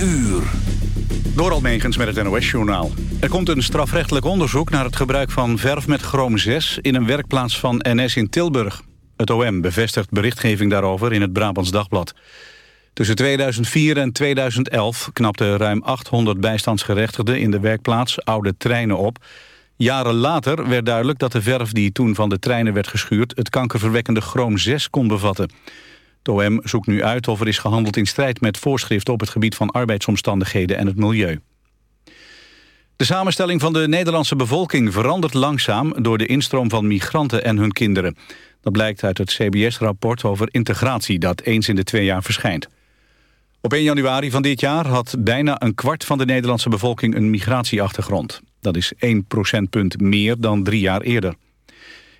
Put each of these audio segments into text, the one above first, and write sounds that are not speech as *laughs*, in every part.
uur. Door met het NOS-journaal. Er komt een strafrechtelijk onderzoek naar het gebruik van verf met chroom 6... in een werkplaats van NS in Tilburg. Het OM bevestigt berichtgeving daarover in het Brabants Dagblad. Tussen 2004 en 2011 knapten ruim 800 bijstandsgerechtigden... in de werkplaats oude treinen op. Jaren later werd duidelijk dat de verf die toen van de treinen werd geschuurd... het kankerverwekkende chroom 6 kon bevatten... De OM zoekt nu uit of er is gehandeld in strijd met voorschriften op het gebied van arbeidsomstandigheden en het milieu. De samenstelling van de Nederlandse bevolking verandert langzaam door de instroom van migranten en hun kinderen. Dat blijkt uit het CBS-rapport over integratie dat eens in de twee jaar verschijnt. Op 1 januari van dit jaar had bijna een kwart van de Nederlandse bevolking een migratieachtergrond. Dat is 1 procentpunt meer dan drie jaar eerder.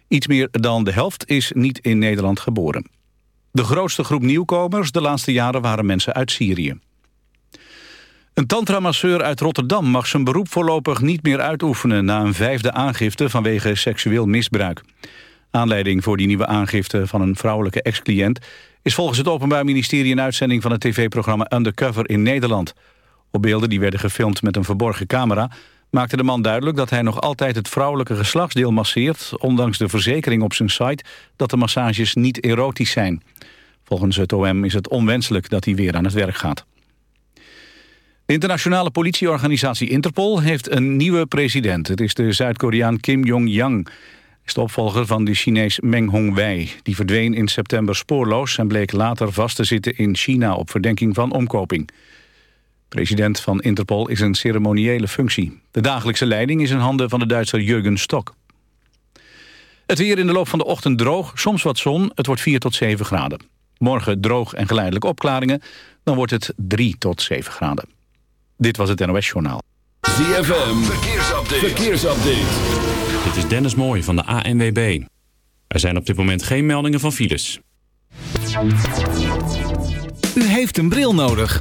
Iets meer dan de helft is niet in Nederland geboren. De grootste groep nieuwkomers de laatste jaren waren mensen uit Syrië. Een tantramasseur uit Rotterdam mag zijn beroep voorlopig niet meer uitoefenen... na een vijfde aangifte vanwege seksueel misbruik. Aanleiding voor die nieuwe aangifte van een vrouwelijke ex-cliënt... is volgens het Openbaar Ministerie een uitzending van het tv-programma Undercover in Nederland. Op beelden die werden gefilmd met een verborgen camera... maakte de man duidelijk dat hij nog altijd het vrouwelijke geslachtsdeel masseert... ondanks de verzekering op zijn site dat de massages niet erotisch zijn. Volgens het OM is het onwenselijk dat hij weer aan het werk gaat. De internationale politieorganisatie Interpol heeft een nieuwe president. Het is de Zuid-Koreaan Kim Jong-yang. is de opvolger van de Chinees Meng Hongwei. Die verdween in september spoorloos en bleek later vast te zitten in China... op verdenking van omkoping. President van Interpol is een ceremoniële functie. De dagelijkse leiding is in handen van de Duitser Jurgen Stok. Het weer in de loop van de ochtend droog, soms wat zon. Het wordt 4 tot 7 graden. Morgen droog en geleidelijk opklaringen. Dan wordt het 3 tot 7 graden. Dit was het NOS Journaal. ZFM, verkeersupdate. verkeersupdate. Dit is Dennis Mooij van de ANWB. Er zijn op dit moment geen meldingen van files. U heeft een bril nodig.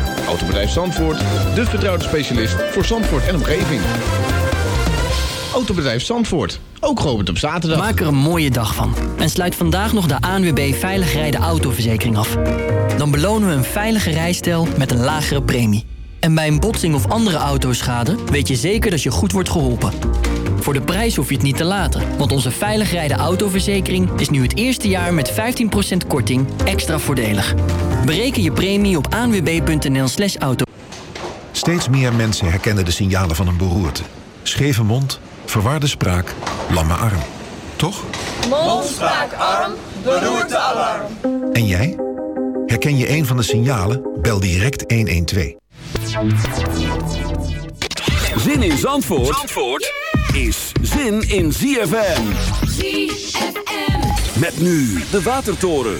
Autobedrijf Zandvoort, de vertrouwde specialist voor Zandvoort en omgeving. Autobedrijf Zandvoort, ook geopend op zaterdag. Maak er een mooie dag van en sluit vandaag nog de ANWB Veilig Rijden Autoverzekering af. Dan belonen we een veilige rijstijl met een lagere premie. En bij een botsing of andere autoschade weet je zeker dat je goed wordt geholpen. Voor de prijs hoef je het niet te laten, want onze Veilig Rijden Autoverzekering is nu het eerste jaar met 15% korting extra voordelig. Bereken je premie op anwb.nl slash auto. Steeds meer mensen herkennen de signalen van een beroerte. Scheve mond, verwarde spraak, lamme arm. Toch? Mond, spraak, arm, beroerte, alarm. En jij? Herken je een van de signalen? Bel direct 112. Zin in Zandvoort, Zandvoort is zin in ZFM. ZFM. Met nu de Watertoren.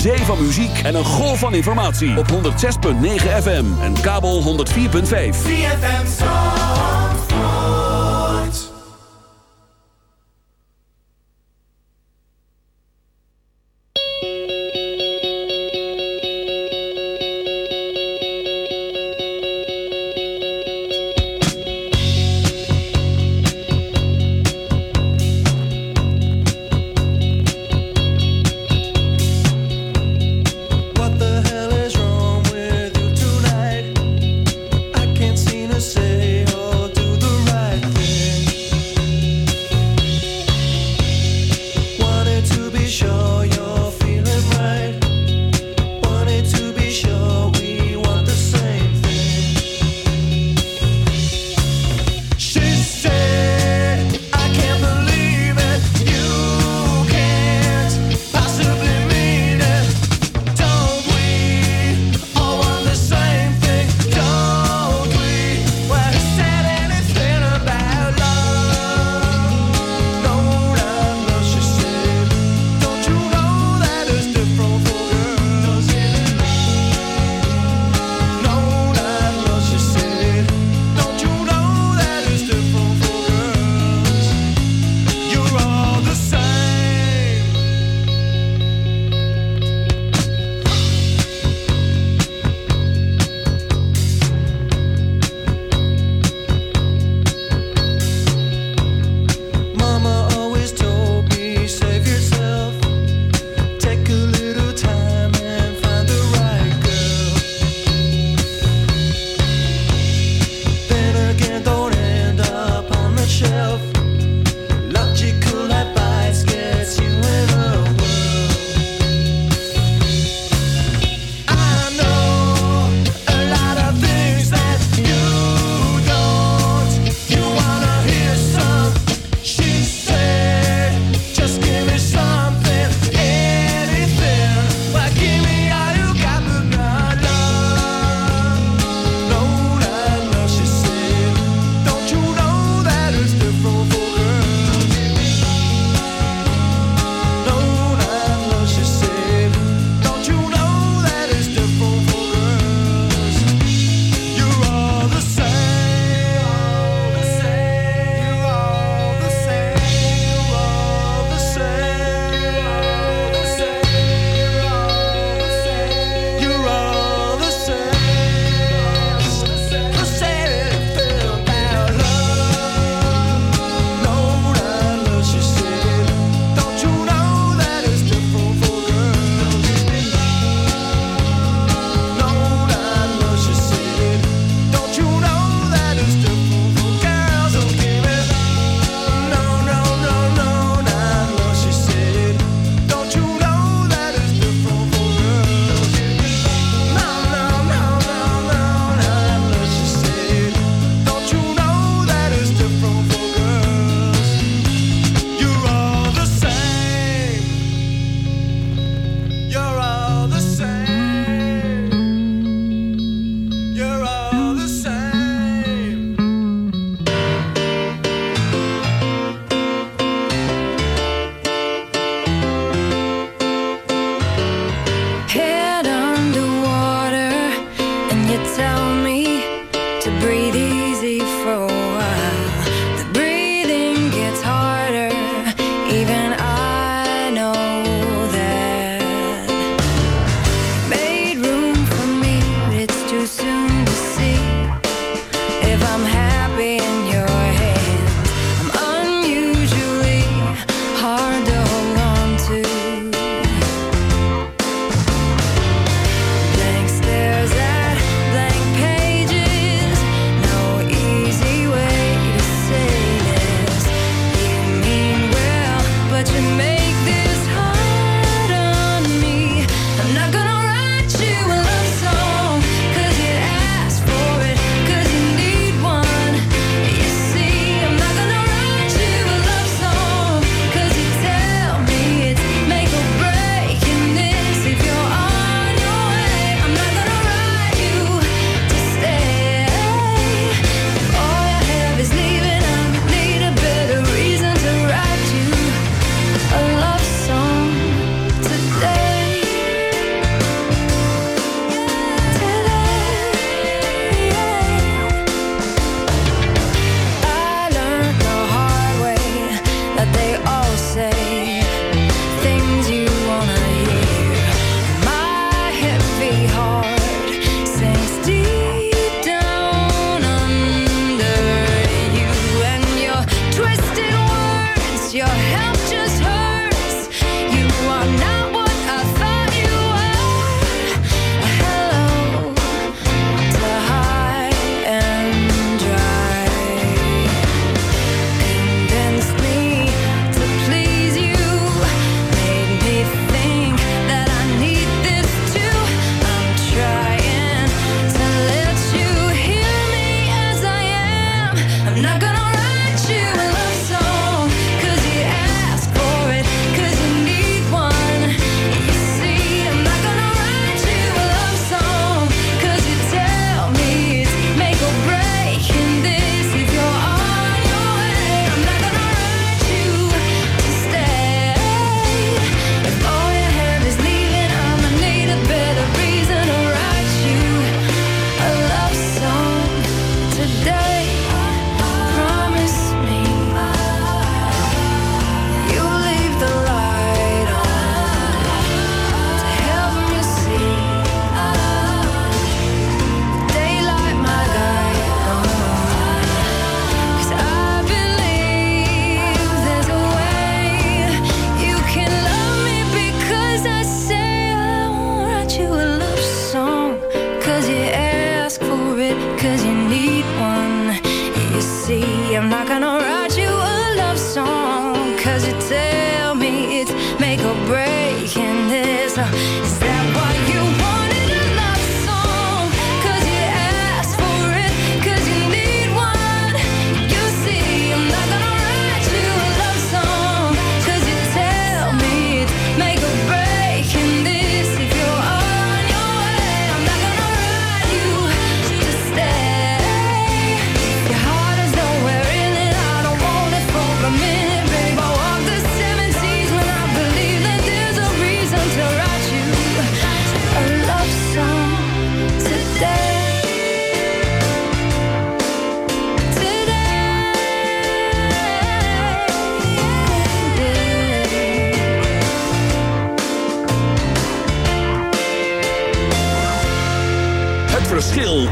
zee van muziek en een golf van informatie. Op 106.9 FM en kabel 104.5.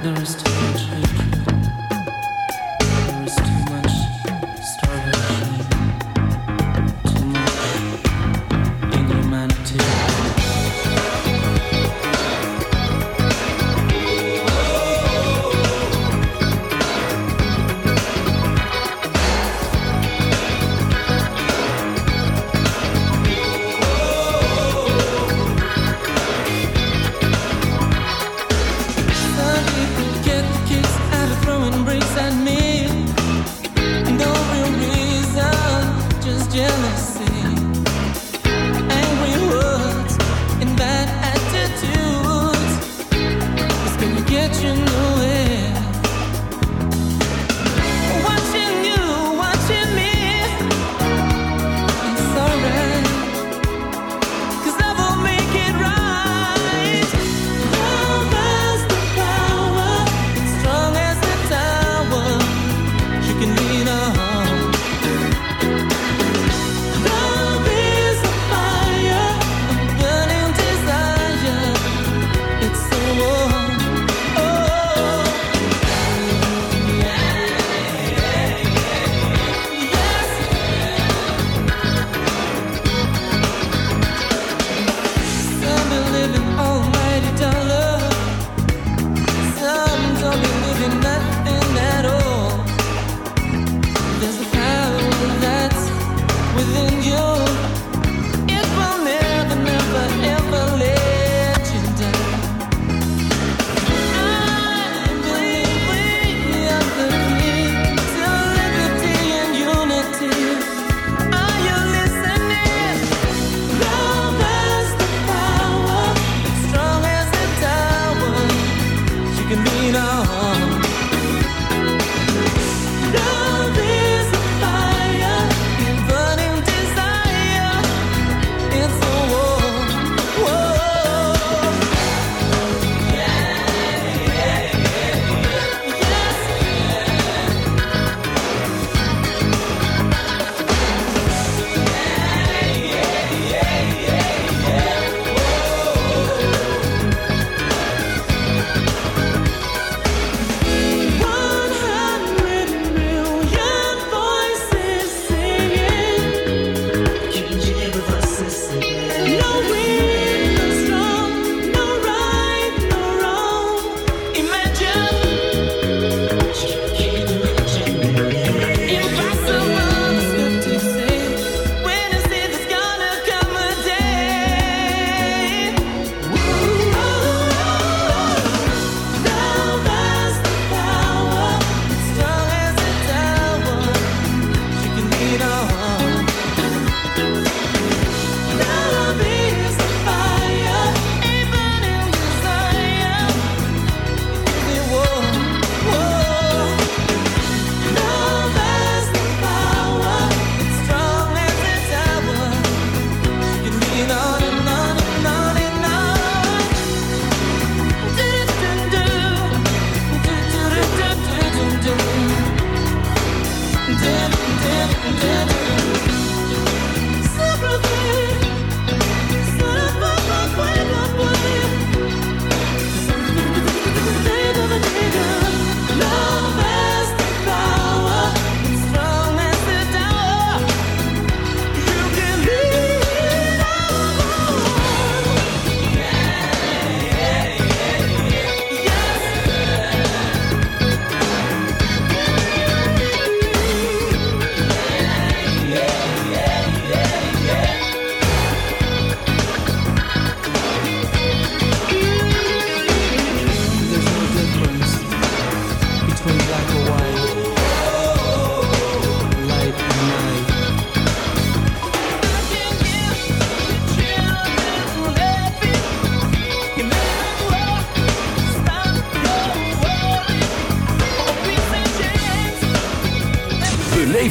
There's too change.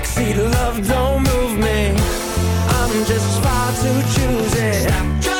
backseat. Love don't move me. I'm just far too choosy.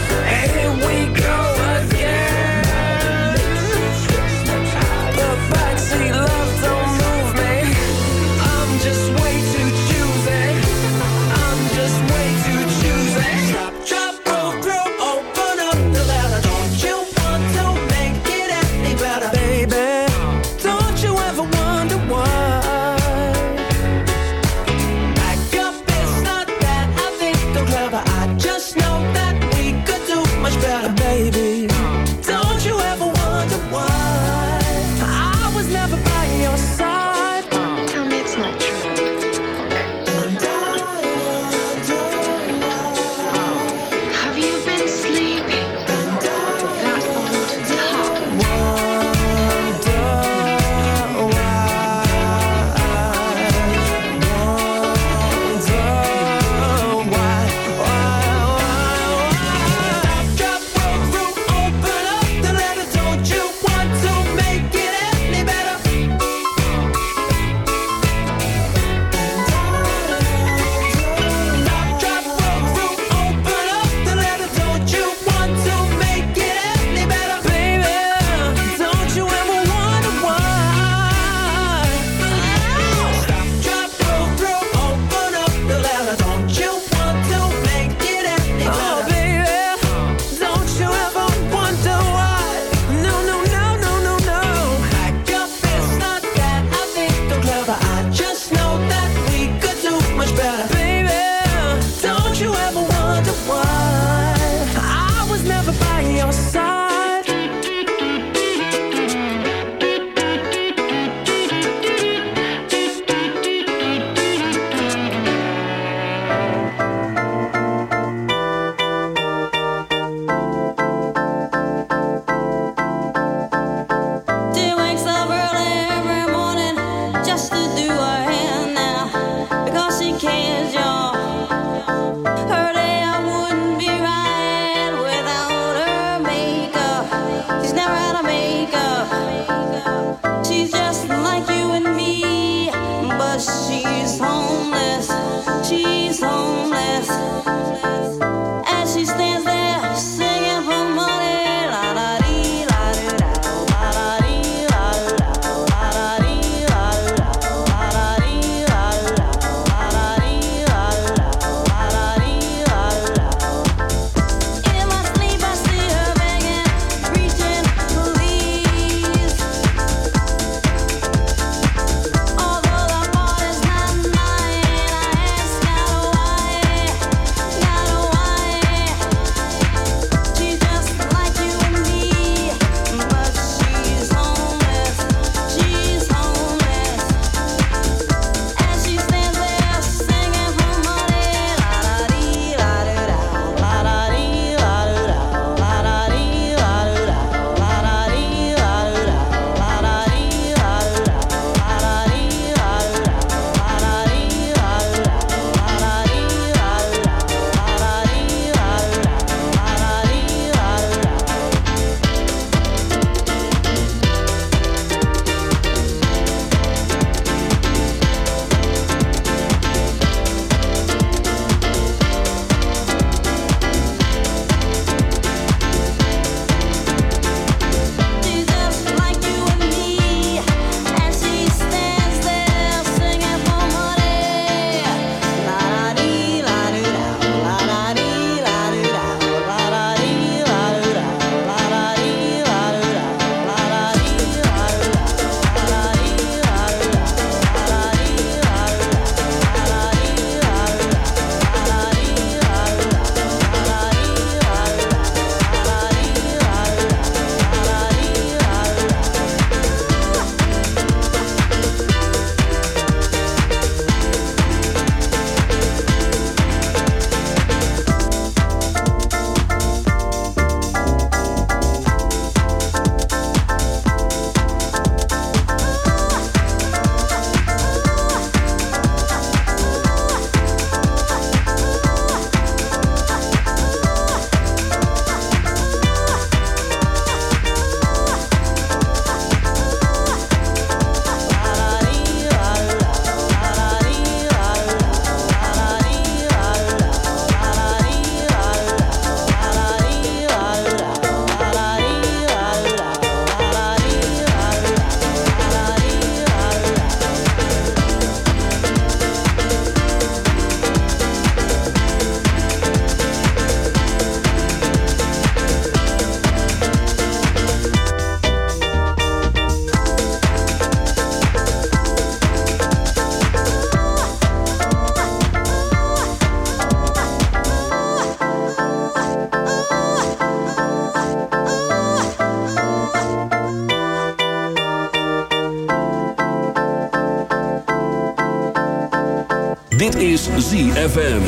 ZFM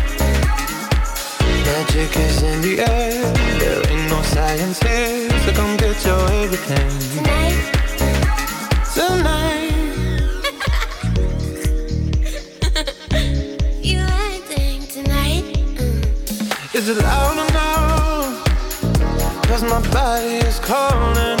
Magic is in the air, there ain't no science here, so come get your everything. Tonight. Tonight. *laughs* you acting tonight? Mm. Is it loud enough? Cause my body is calling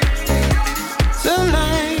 the night.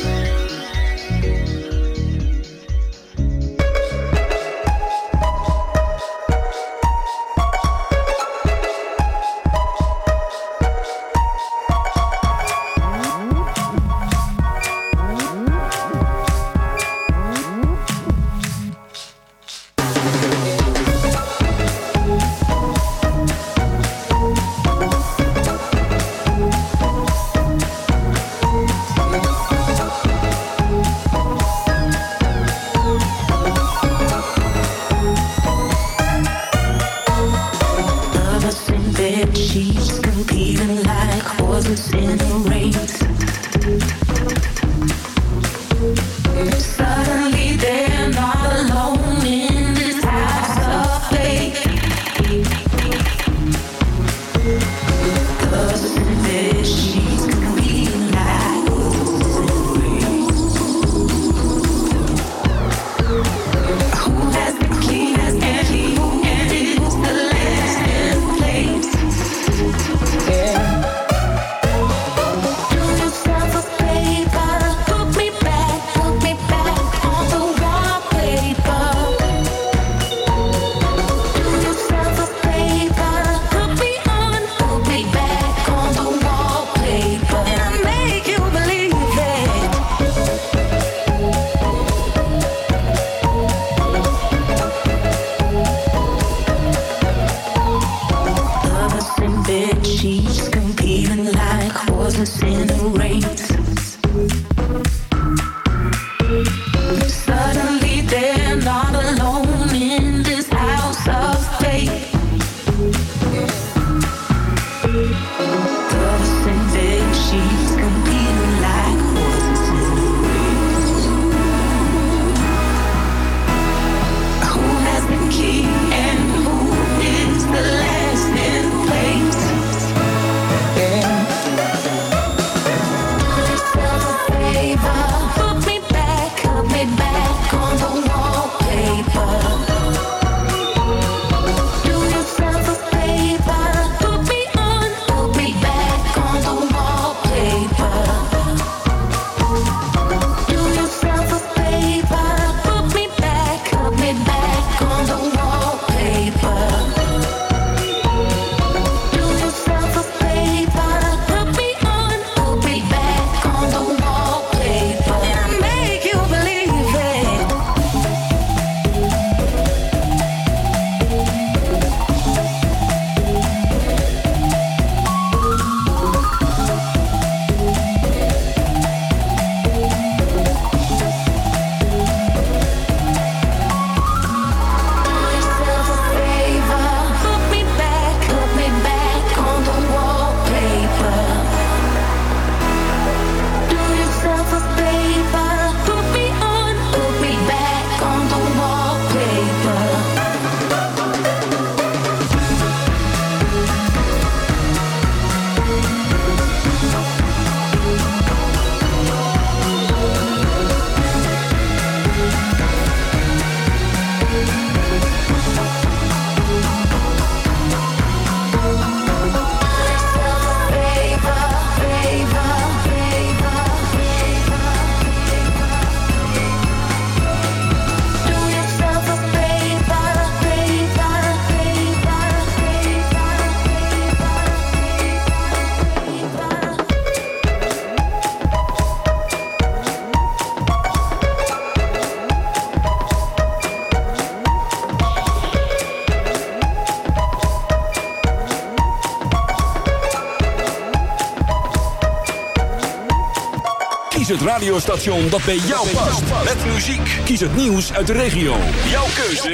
radiostation dat bij jou past. Met muziek. Kies het nieuws uit de regio. Jouw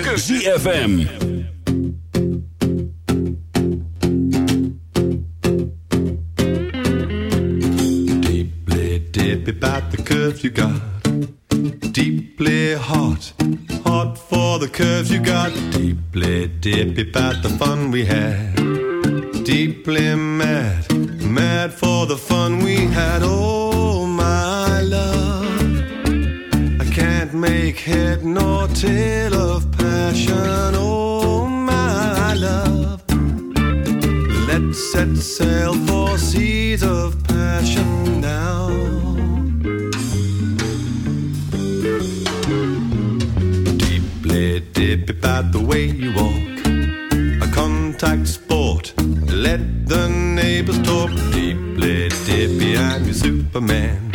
keuze. ZFM. Deeply dip about the curve you got. Deeply hot. Hot for the curves you got. Deeply dip about the fun we had. Deeply mad. Mad for the fun we had. Oh. No nor tale of passion, oh my love. Let's set sail for seas of passion now. Deeply dip about the way you walk, a contact sport. Let the neighbors talk deeply dippy, I'm your Superman.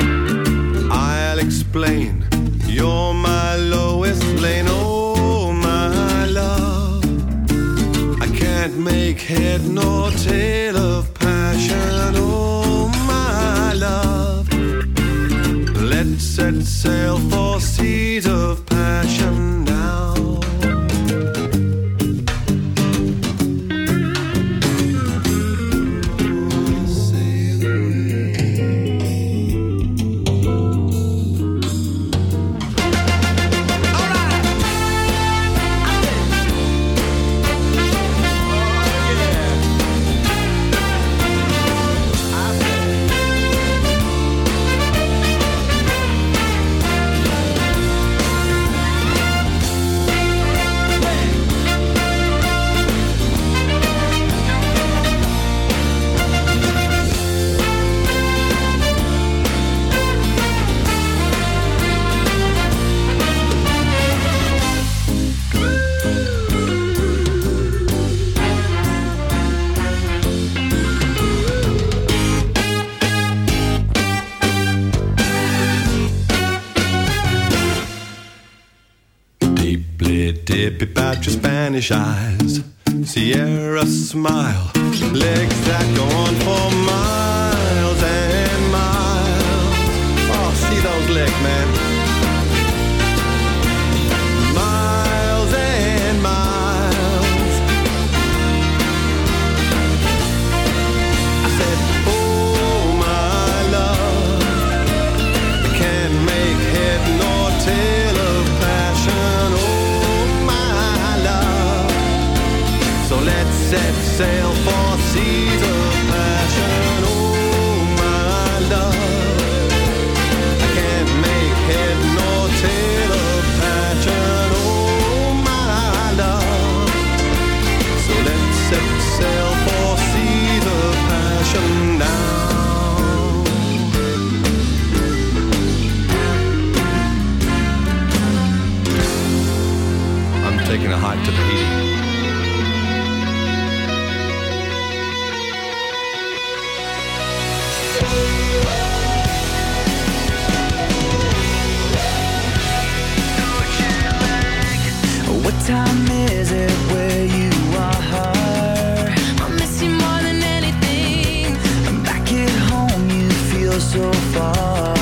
Dippy about your Spanish eyes. Sierra smile, legs that go on for miles and miles. Oh, see those legs, man. To Tahiti. What time is it where you are? I miss you more than anything. I'm Back at home, you feel so far.